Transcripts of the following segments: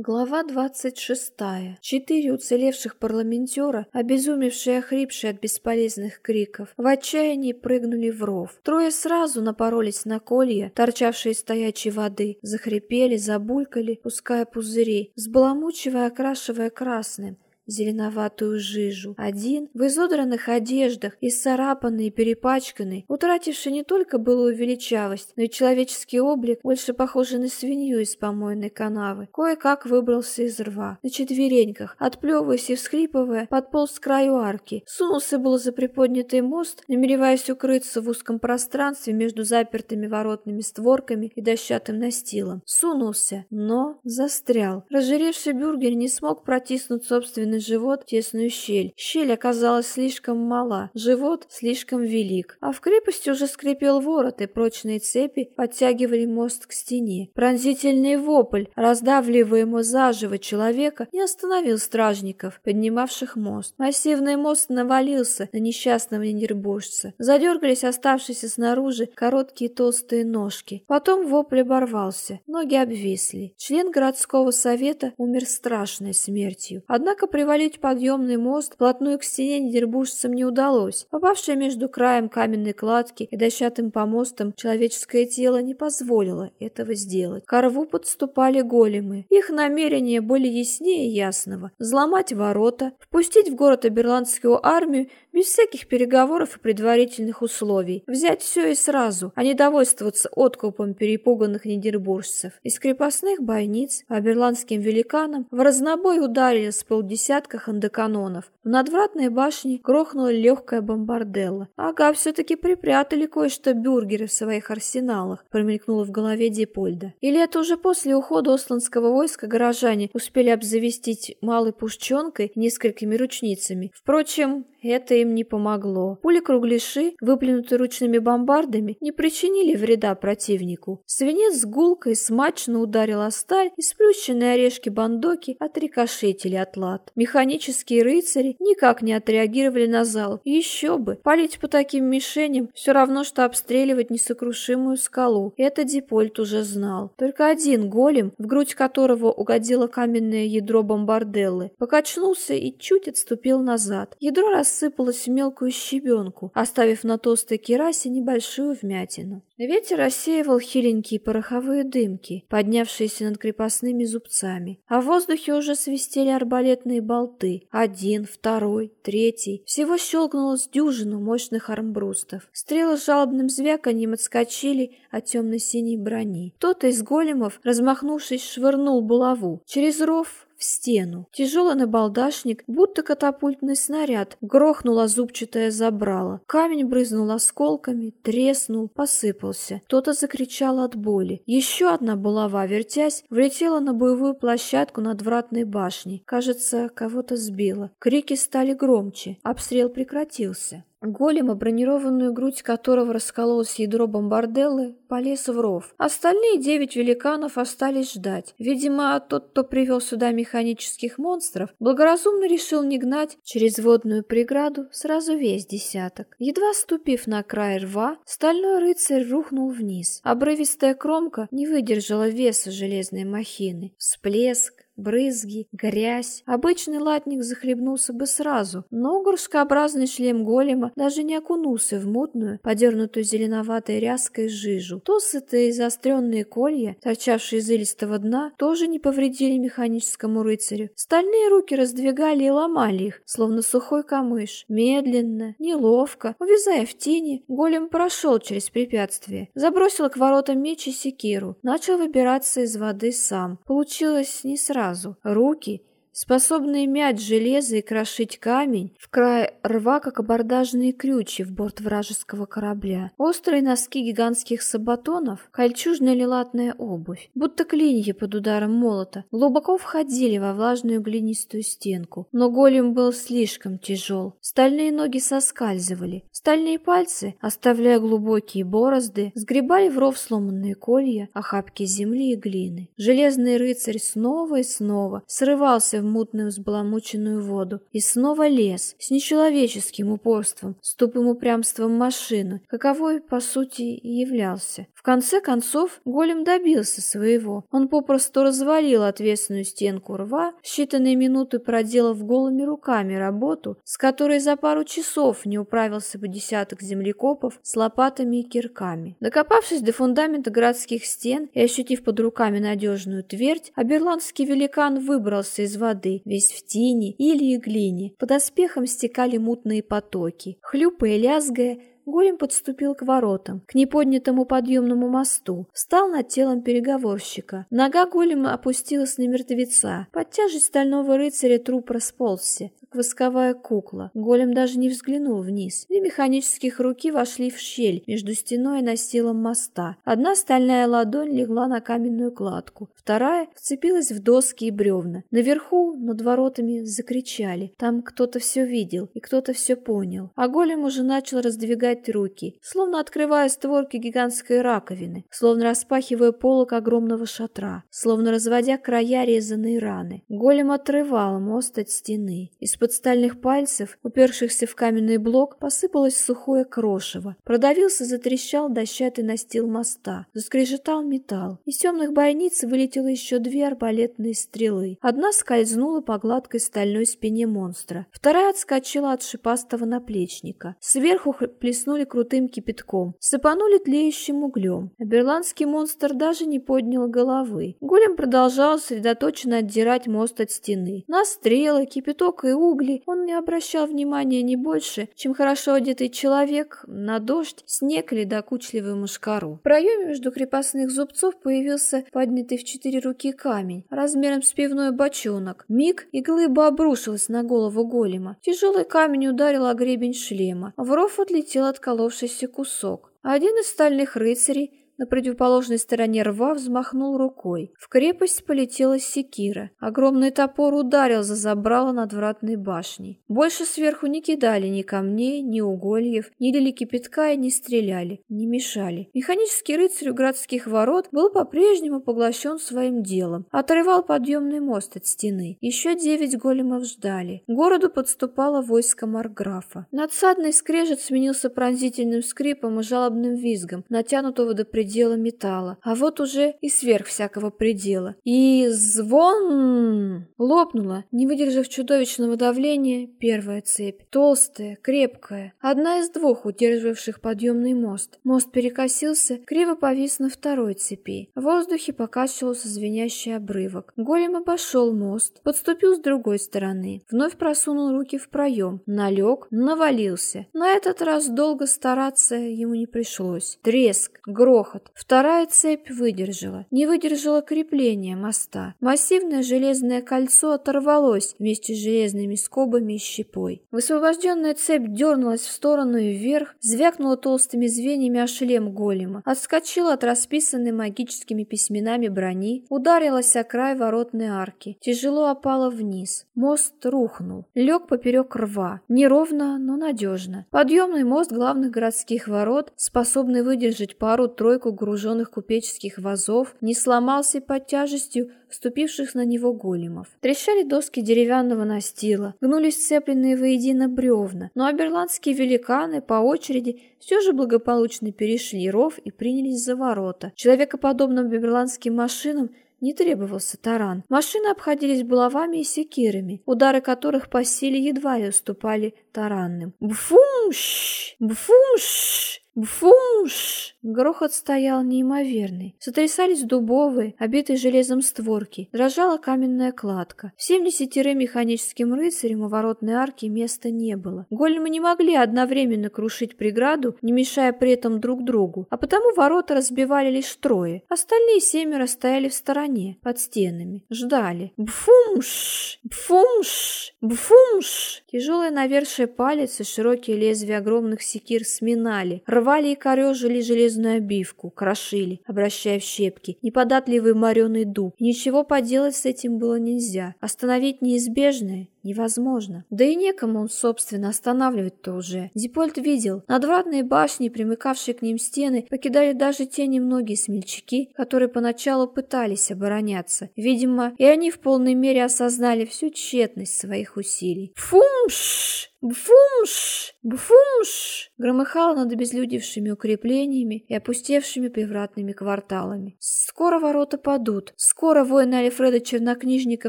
Глава двадцать шестая. Четыре уцелевших парламентера, обезумевшие охрипшие от бесполезных криков, в отчаянии прыгнули в ров. Трое сразу напоролись на колья, торчавшие из стоячей воды, захрипели, забулькали, пуская пузыри, взбаламучивая, окрашивая красным зеленоватую жижу. Один, в изодранных одеждах, исцарапанный и перепачканный, утративший не только былую величавость, но и человеческий облик, больше похожий на свинью из помойной канавы, кое-как выбрался из рва. На четвереньках, отплевываясь и всхлипывая, подполз к краю арки. Сунулся было за приподнятый мост, намереваясь укрыться в узком пространстве между запертыми воротными створками и дощатым настилом. Сунулся, но застрял. Разжиревший бюргер не смог протиснуть собственный собственный живот тесную щель. Щель оказалась слишком мала, живот слишком велик. А в крепости уже скрипел ворот, и прочные цепи подтягивали мост к стене. Пронзительный вопль, раздавливаемого заживо человека, не остановил стражников, поднимавших мост. Массивный мост навалился на несчастного ненербожца. Задергались оставшиеся снаружи короткие толстые ножки. Потом вопль оборвался, ноги обвисли. Член городского совета умер страшной смертью. Однако при Привалить подъемный мост плотную к стене недербужцам не удалось. Попавшее между краем каменной кладки и дощатым помостом человеческое тело не позволило этого сделать. К рву подступали големы. Их намерения были яснее ясного. Взломать ворота, впустить в город оберландскую армию без всяких переговоров и предварительных условий. Взять все и сразу, а не довольствоваться откупом перепуганных недербуржцев. Из крепостных бойниц по оберландским великанам в разнобой ударили с полдесятка десятка хандеканонов. В надвратной башне грохнула легкая бомбарделла. Ага, все-таки припрятали кое-что бюргеры в своих арсеналах, промелькнуло в голове Дипольда. Или это уже после ухода осланского войска горожане успели обзавестись малой пушченкой и несколькими ручницами. Впрочем, это им не помогло. Пули-кругляши, выплюнутые ручными бомбардами, не причинили вреда противнику. Свинец с гулкой смачно ударил о сталь, и сплющенные орешки бандоки отрикошетили от лад. Механические рыцари никак не отреагировали на залп. Еще бы, палить по таким мишеням все равно, что обстреливать несокрушимую скалу. Это Дипольт уже знал. Только один голем, в грудь которого угодило каменное ядро бомбарделлы, покачнулся и чуть отступил назад. Ядро рассыпалось в мелкую щебенку, оставив на толстой керасе небольшую вмятину. Ветер рассеивал хиленькие пороховые дымки, поднявшиеся над крепостными зубцами, а в воздухе уже свистели арбалетные болты. Один, второй, третий. Всего щелкнулось дюжину мощных армбрустов. Стрелы с жалобным звяканьем отскочили от темно-синей брони. Кто-то из големов, размахнувшись, швырнул булаву. Через ров в стену. Тяжелый набалдашник, будто катапультный снаряд, грохнула зубчатое забрало. Камень брызнул осколками, треснул, посыпался. Кто-то закричал от боли. Еще одна булава, вертясь, влетела на боевую площадку над вратной башней. Кажется, кого-то сбило. Крики стали громче. Обстрел прекратился. Голема, бронированную грудь которого раскололось ядро бомбарделлы, полез в ров. Остальные девять великанов остались ждать. Видимо, тот, кто привел сюда механических монстров, благоразумно решил не гнать через водную преграду сразу весь десяток. Едва ступив на край рва, стальной рыцарь рухнул вниз. Обрывистая кромка не выдержала веса железной махины. Всплеск, брызги, грязь. Обычный латник захлебнулся бы сразу, но горшкообразный шлем голема даже не окунулся в мутную, подернутую зеленоватой ряской жижу. Толстые заостренные колья, торчавшие из илистого дна, тоже не повредили механическому рыцарю. Стальные руки раздвигали и ломали их, словно сухой камыш. Медленно, неловко, увязая в тени, голем прошел через препятствие, забросил к воротам меч и секиру, начал выбираться из воды сам. Получилось не сразу сразу. Руки способные мять железо и крошить камень, в край рва, как абордажные крючи в борт вражеского корабля, острые носки гигантских сабатонов, кольчужная лилатная обувь, будто клинья под ударом молота, глубоко входили во влажную глинистую стенку. Но голем был слишком тяжел, стальные ноги соскальзывали, стальные пальцы, оставляя глубокие борозды, сгребали в ров сломанные колья, охапки земли и глины. Железный рыцарь снова и снова срывался в мутную взбаламученную воду. И снова лес, с нечеловеческим упорством, с тупым упрямством машины, каковой, по сути, и являлся. В конце концов, голем добился своего. Он попросту развалил ответственную стенку рва, считанные минуты проделав голыми руками работу, с которой за пару часов не управился бы десяток землекопов с лопатами и кирками. Докопавшись до фундамента городских стен и ощутив под руками надежную твердь, аберландский великан выбрался из воды, весь в тени или и глине. Под оспехом стекали мутные потоки. Хлюпая лязгая, Голем подступил к воротам, к неподнятому подъемному мосту, встал над телом переговорщика. Нога голема опустилась на мертвеца. Под тяжесть стального рыцаря труп расползся, как восковая кукла. Голем даже не взглянул вниз. Две механических руки вошли в щель между стеной и настилом моста. Одна стальная ладонь легла на каменную кладку, вторая вцепилась в доски и бревна. Наверху, над воротами, закричали. Там кто-то все видел и кто-то все понял. А голем уже начал раздвигать раскрывать руки, словно открывая створки гигантской раковины, словно распахивая полок огромного шатра, словно разводя края резаной раны. Голем отрывал мост от стены. Из-под стальных пальцев, упершихся в каменный блок, посыпалось сухое крошево. Продавился, затрещал дощатый настил моста. Заскрежетал металл. Из темных бойниц вылетело еще две арбалетные стрелы. Одна скользнула по гладкой стальной спине монстра. Вторая отскочила от шипастого наплечника. Сверху плеснула плеснули крутым кипятком, сыпанули тлеющим углем. Берландский монстр даже не поднял головы. Голем продолжал сосредоточенно отдирать мост от стены. На стрелы, кипяток и угли он не обращал внимания не больше, чем хорошо одетый человек на дождь, снег или докучливую мушкару. В проеме между крепостных зубцов появился поднятый в четыре руки камень, размером с пивной бочонок. Миг, и глыба обрушилась на голову голема. Тяжелый камень ударил о гребень шлема. В ров отлетел отколовшийся кусок. Один из стальных рыцарей на противоположной стороне рва взмахнул рукой. В крепость полетела секира. Огромный топор ударил за забрало надвратной башней. Больше сверху не кидали ни камней, ни угольев, ни лили кипятка и не стреляли, не мешали. Механический рыцарь у городских ворот был по-прежнему поглощен своим делом. Отрывал подъемный мост от стены. Еще девять големов ждали. Городу подступало войско Марграфа. Надсадный скрежет сменился пронзительным скрипом и жалобным визгом, натянутого до предела предела металла, а вот уже и сверх всякого предела. И звон лопнула, не выдержав чудовищного давления, первая цепь. Толстая, крепкая, одна из двух удерживавших подъемный мост. Мост перекосился, криво повис на второй цепи. В воздухе покачивался звенящий обрывок. Голем обошел мост, подступил с другой стороны, вновь просунул руки в проем, налег, навалился. На этот раз долго стараться ему не пришлось. Треск, грохот, грохот. Вторая цепь выдержала. Не выдержала крепление моста. Массивное железное кольцо оторвалось вместе с железными скобами и щепой. Высвобожденная цепь дернулась в сторону и вверх, звякнула толстыми звеньями о шлем голема, отскочила от расписанной магическими письменами брони, ударилась о край воротной арки, тяжело опала вниз. Мост рухнул, лег поперек рва, неровно, но надежно. Подъемный мост главных городских ворот, способный выдержать пару-тройку арку груженных купеческих вазов не сломался под тяжестью вступивших на него големов. Трещали доски деревянного настила, гнулись сцепленные воедино бревна, но аберландские великаны по очереди все же благополучно перешли ров и принялись за ворота. Человекоподобным аберландским машинам не требовался таран. Машины обходились булавами и секирами, удары которых по силе едва ли уступали таранным. Бфумш! Бфумш! Бфумш! Грохот стоял неимоверный. Сотрясались дубовые, обитые железом створки. Дрожала каменная кладка. Всем десятерым механическим рыцарям у воротной арки места не было. Големы не могли одновременно крушить преграду, не мешая при этом друг другу, а потому ворота разбивали лишь трое. Остальные семеро стояли в стороне, под стенами. Ждали. Бфумш! Бфумш! Бфумш! Тяжелые навершие палец и широкие лезвия огромных секир сминали, рвали и корежили железную обивку, крошили, обращая в щепки, неподатливый мореный дуб. Ничего поделать с этим было нельзя. Остановить неизбежное невозможно. Да и некому он, собственно, останавливать-то уже. Дипольт видел, надвратные башни, примыкавшие к ним стены, покидали даже те немногие смельчаки, которые поначалу пытались обороняться. Видимо, и они в полной мере осознали всю тщетность своих усилий. «Фумш!» «Бфумш! Бфумш!» громыхало над обезлюдевшими укреплениями и опустевшими привратными кварталами. Скоро ворота падут, скоро воины Альфреда Чернокнижника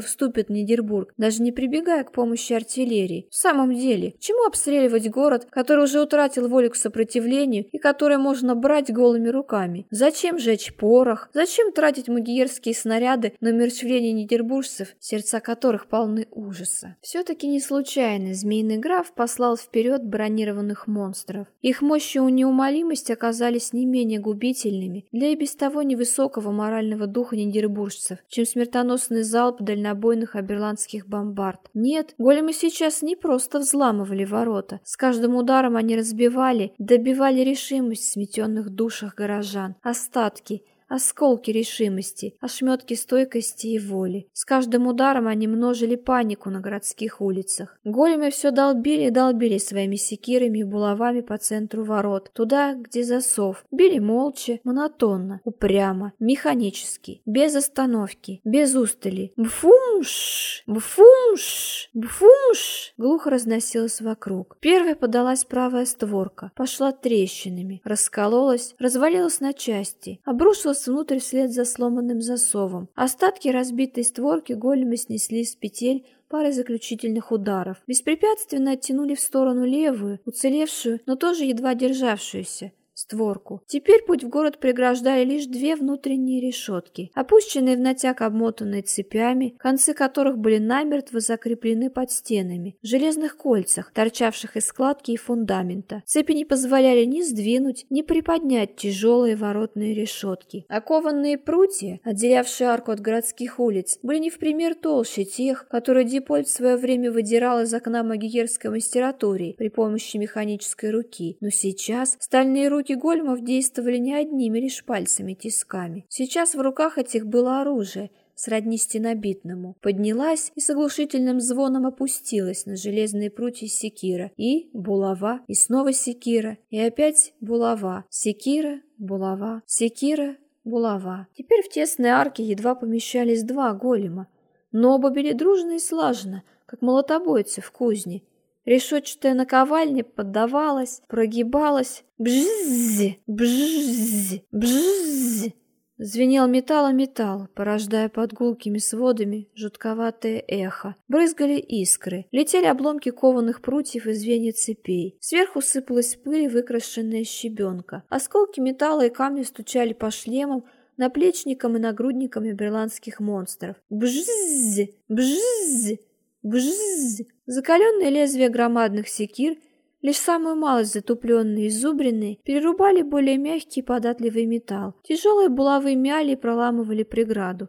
вступят в Нидербург, даже не прибегая к помощи артиллерии. В самом деле, чему обстреливать город, который уже утратил волю к сопротивлению и который можно брать голыми руками? Зачем жечь порох? Зачем тратить магиерские снаряды на умерщвление нидербуржцев, сердца которых полны ужаса? Все-таки не случайно змеиный граф Граф послал вперед бронированных монстров. Их мощь и неумолимость оказались не менее губительными для и без того невысокого морального духа нидербуржцев, чем смертоносный залп дальнобойных аберландских бомбард. Нет, големы сейчас не просто взламывали ворота. С каждым ударом они разбивали, добивали решимость в сметенных душах горожан. Остатки, Осколки решимости, ошметки стойкости и воли. С каждым ударом они множили панику на городских улицах. Големы все долбили и долбили своими секирами и булавами по центру ворот, туда, где засов. Били молча, монотонно, упрямо, механически, без остановки, без устали. Бфумш! Бфумш! Бфумш! Глухо разносилось вокруг. Первой подалась правая створка, пошла трещинами, раскололась, развалилась на части, обрушилась ворвался внутрь вслед за сломанным засовом. Остатки разбитой створки големы снесли с петель парой заключительных ударов. Беспрепятственно оттянули в сторону левую, уцелевшую, но тоже едва державшуюся створку. Теперь путь в город преграждали лишь две внутренние решетки, опущенные в натяг обмотанные цепями, концы которых были намертво закреплены под стенами, в железных кольцах, торчавших из складки и фундамента. Цепи не позволяли ни сдвинуть, ни приподнять тяжелые воротные решетки. Окованные прутья, отделявшие арку от городских улиц, были не в пример толще тех, которые Дипольт в свое время выдирал из окна магиерской мастературии при помощи механической руки. Но сейчас стальные Руки гольмов действовали не одними лишь пальцами-тисками. Сейчас в руках этих было оружие, сродни стенобитному. Поднялась и с оглушительным звоном опустилась на железные прутья секира. И булава, и снова секира, и опять булава. Секира, булава, секира, булава. Теперь в тесной арке едва помещались два голема. Но оба били дружно и слаженно, как молотобойцы в кузне. Решетчатая наковальня поддавалась, прогибалась. Бжззи, бжззи, бжззи. Звенел металл о металл, порождая под гулкими сводами жутковатое эхо. Брызгали искры, летели обломки кованых прутьев и звенья цепей. Сверху сыпалась пыль, выкрашенная щебенка. Осколки металла и камня стучали по шлемам, наплечникам и нагрудникам берландских монстров. Бжззи, бжззи, Бжззз! Закаленные лезвия громадных секир, лишь самую малость затупленные и зубренные, перерубали более мягкий податливый металл. Тяжелые булавы мяли и проламывали преграду.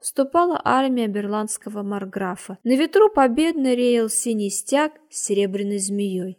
вступала армия берландского марграфа. На ветру победно реял синий стяг с серебряной змеей.